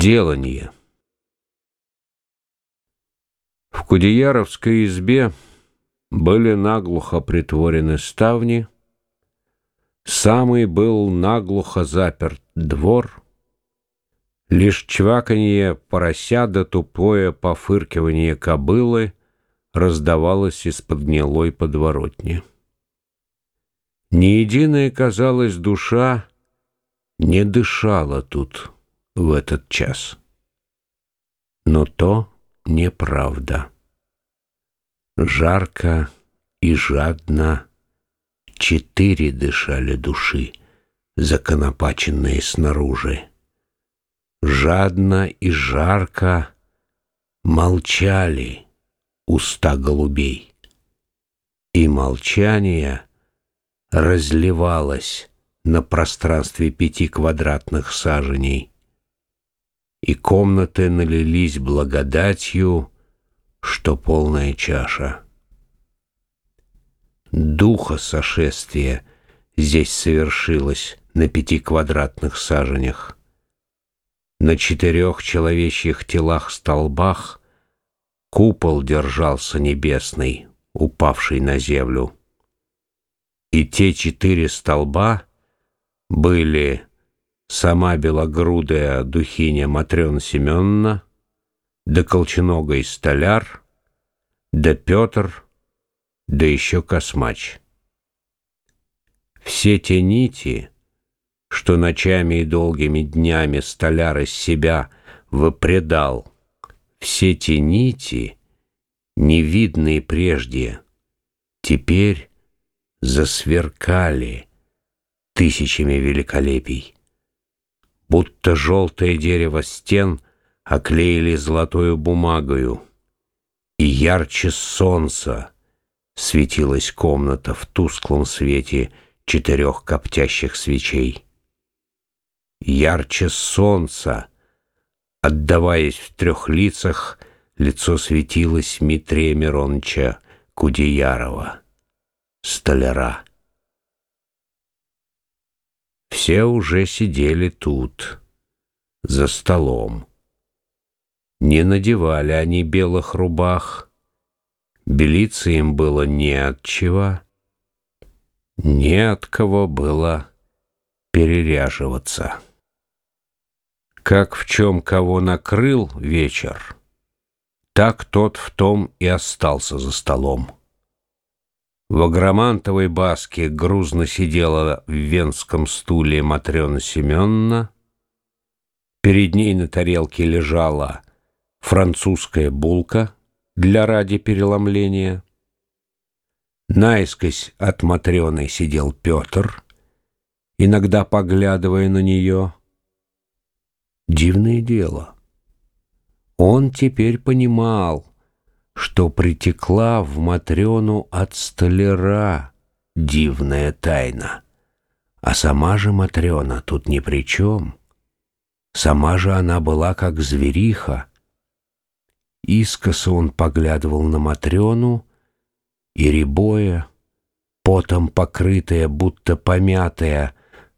Деланье. В Кудеяровской избе были наглухо притворены ставни, самый был наглухо заперт двор, лишь чваканье порося да тупое пофыркивание кобылы раздавалось из-под гнилой подворотни. Ни единая, казалось, душа не дышала тут в этот час. Но то неправда. Жарко и жадно четыре дышали души, законопаченные снаружи. Жадно и жарко молчали уста голубей. И молчание разливалось на пространстве пяти квадратных саженей и комнаты налились благодатью, что полная чаша. Духа сошествия здесь совершилось на пяти квадратных саженях. На четырех человечьих телах-столбах купол держался небесный, упавший на землю. И те четыре столба были сама белогрудая духиня Матрена Семеновна, да колченогой столяр, да Петр, да еще Космач. Все те нити, что ночами и долгими днями столяр из себя выпредал, все те нити, невидные прежде, теперь засверкали тысячами великолепий будто желтое дерево стен оклеили золотою бумагою, и ярче солнца светилась комната в тусклом свете четырех коптящих свечей. Ярче солнца, отдаваясь в трех лицах, лицо светилось Митрея Миронча Кудеярова, столяра. Все уже сидели тут, за столом. Не надевали они белых рубах, белиться им было не от чего, не от кого было переряживаться. Как в чем кого накрыл вечер, так тот в том и остался за столом. В агромантовой баске грузно сидела в венском стуле Матрена Семеновна. Перед ней на тарелке лежала французская булка для ради переломления. Наискось от Матрены сидел Петр, иногда поглядывая на нее. Дивное дело. Он теперь понимал, что притекла в Матрёну от столяра дивная тайна. А сама же Матрёна тут ни при чем. Сама же она была как звериха. Искоса он поглядывал на Матрёну, и рябое, потом покрытое, будто помятое,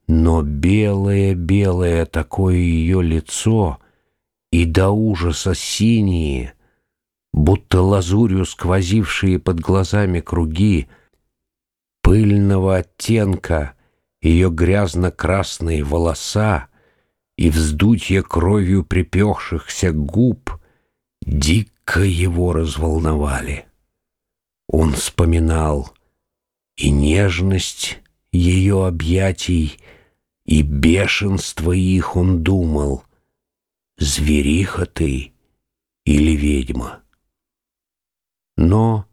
но белое-белое такое ее лицо и до ужаса синие — будто лазурью сквозившие под глазами круги, пыльного оттенка ее грязно-красные волоса и вздутье кровью припехшихся губ дико его разволновали. Он вспоминал и нежность ее объятий, и бешенство их он думал, звериха ты или ведьма. Но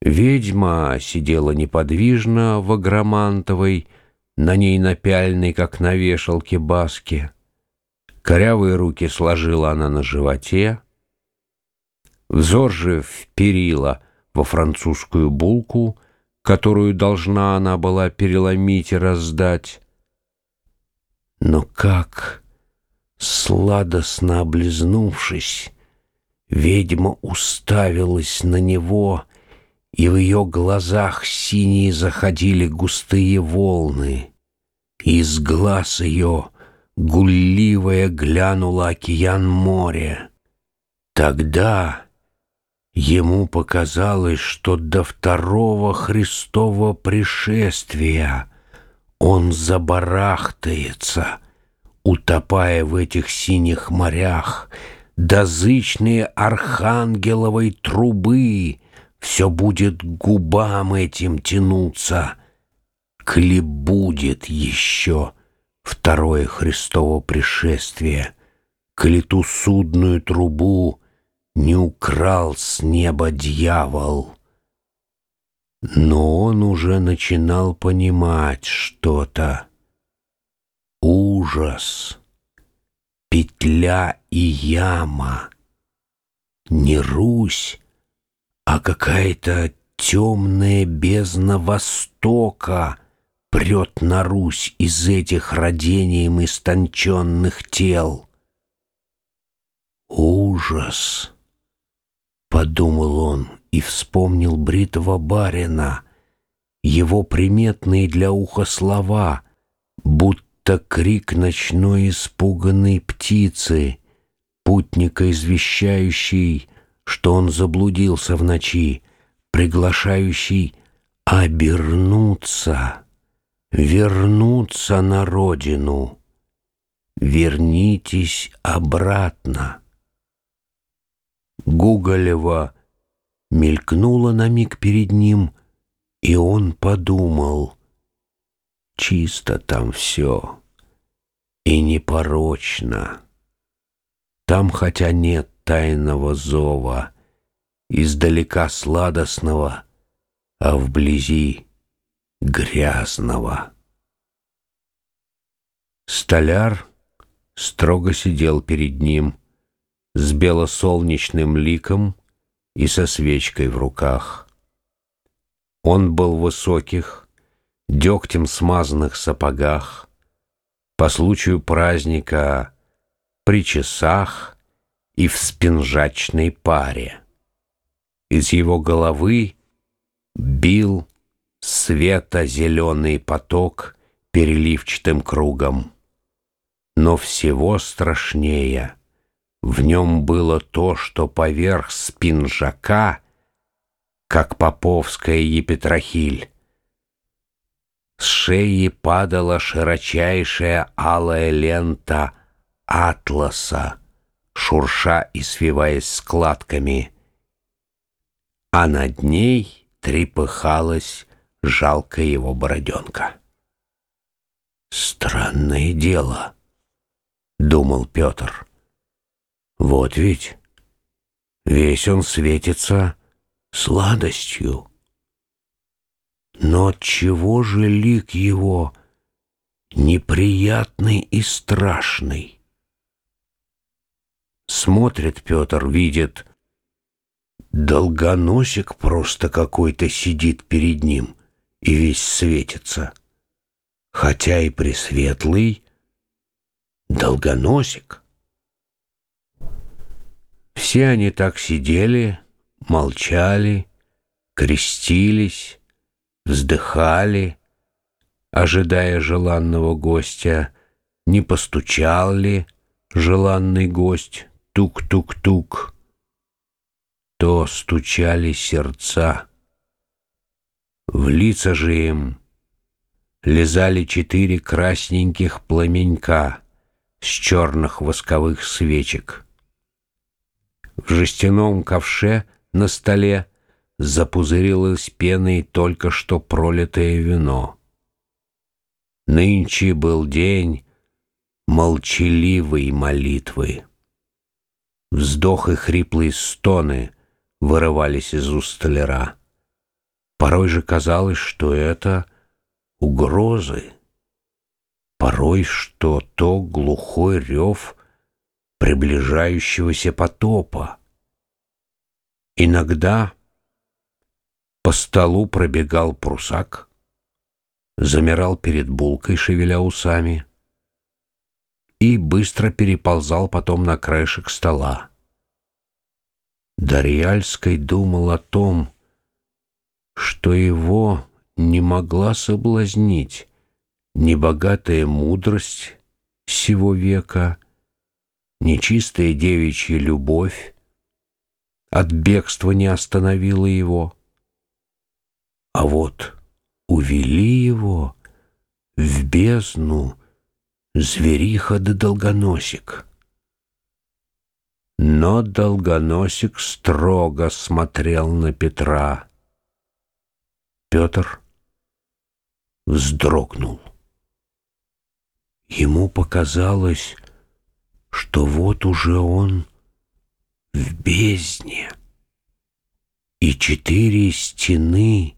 ведьма сидела неподвижно в агромантовой, на ней напяльной, как на вешалке, баске. Корявые руки сложила она на животе. Взор же вперила во французскую булку, которую должна она была переломить и раздать. Но как, сладостно облизнувшись, Ведьма уставилась на него, и в ее глазах синие заходили густые волны. Из глаз ее гулливое глянуло океан море. Тогда ему показалось, что до второго Христова пришествия он забарахтается, утопая в этих синих морях, дозычные архангеловой трубы все будет губам этим тянуться, кли будет еще второе Христово пришествие, коли ту судную трубу не украл с неба дьявол. Но он уже начинал понимать что-то. Ужас, петля и яма. Не Русь, а какая-то темная бездна Востока прет на Русь из этих родением истонченных тел. Ужас! — подумал он и вспомнил бритого барина, его приметные для уха слова, будто крик ночной испуганной птицы, путника извещающий, что он заблудился в ночи, приглашающий обернуться, вернуться на родину. Вернитесь обратно. Гуголева мелькнула на миг перед ним, и он подумал, чисто там все и непорочно. Там, хотя нет тайного зова, издалека сладостного, а вблизи грязного. Столяр строго сидел перед ним, с белосолнечным ликом и со свечкой в руках. Он был высоких, дегтем смазанных сапогах, по случаю праздника при часах и в спинжачной паре. Из его головы бил свето-зеленый поток переливчатым кругом. Но всего страшнее — в нем было то, что поверх спинжака, как поповская епитрахиль, шеи падала широчайшая алая лента атласа, шурша и свиваясь складками, а над ней трепыхалась жалкая его бороденка. «Странное дело», — думал Петр. Вот ведь весь он светится сладостью. Но чего же лик его неприятный и страшный? Смотрит Петр, видит, долгоносик просто какой-то сидит перед ним и весь светится. Хотя и пресветлый долгоносик — все они так сидели, молчали, крестились, вздыхали, ожидая желанного гостя, не постучал ли желанный гость тук-тук-тук. То стучали сердца. В лица же им лизали четыре красненьких пламенька с черных восковых свечек. В жестяном ковше на столе запузырилось пеной только что пролитое вино. Нынче был день молчаливой молитвы. Вздох и хриплые стоны вырывались из уст столяра. Порой же казалось, что это угрозы. Порой, что то глухой рев приближающегося потопа. Иногда по столу пробегал прусак, замирал перед булкой, шевеля усами, и быстро переползал потом на краешек стола. Дарьяльский думал о том, что его не могла соблазнить ни богатая мудрость, сего века, нечистая девичья любовь от бегства не остановила его. А вот увели его в бездну звериха да долгоносик. Но долгоносик строго смотрел на Петра. Петр вздрогнул. Ему показалось, что вот уже он в бездне, и четыре стены —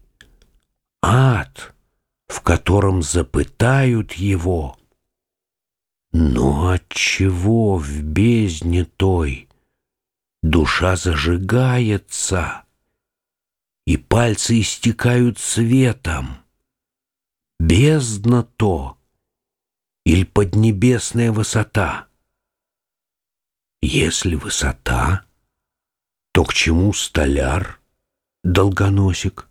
ад, в котором запытают его. Но отчего в бездне той душа зажигается, и пальцы истекают светом? Бездна то или поднебесная высота? Если высота, то к чему столяр, долгоносик?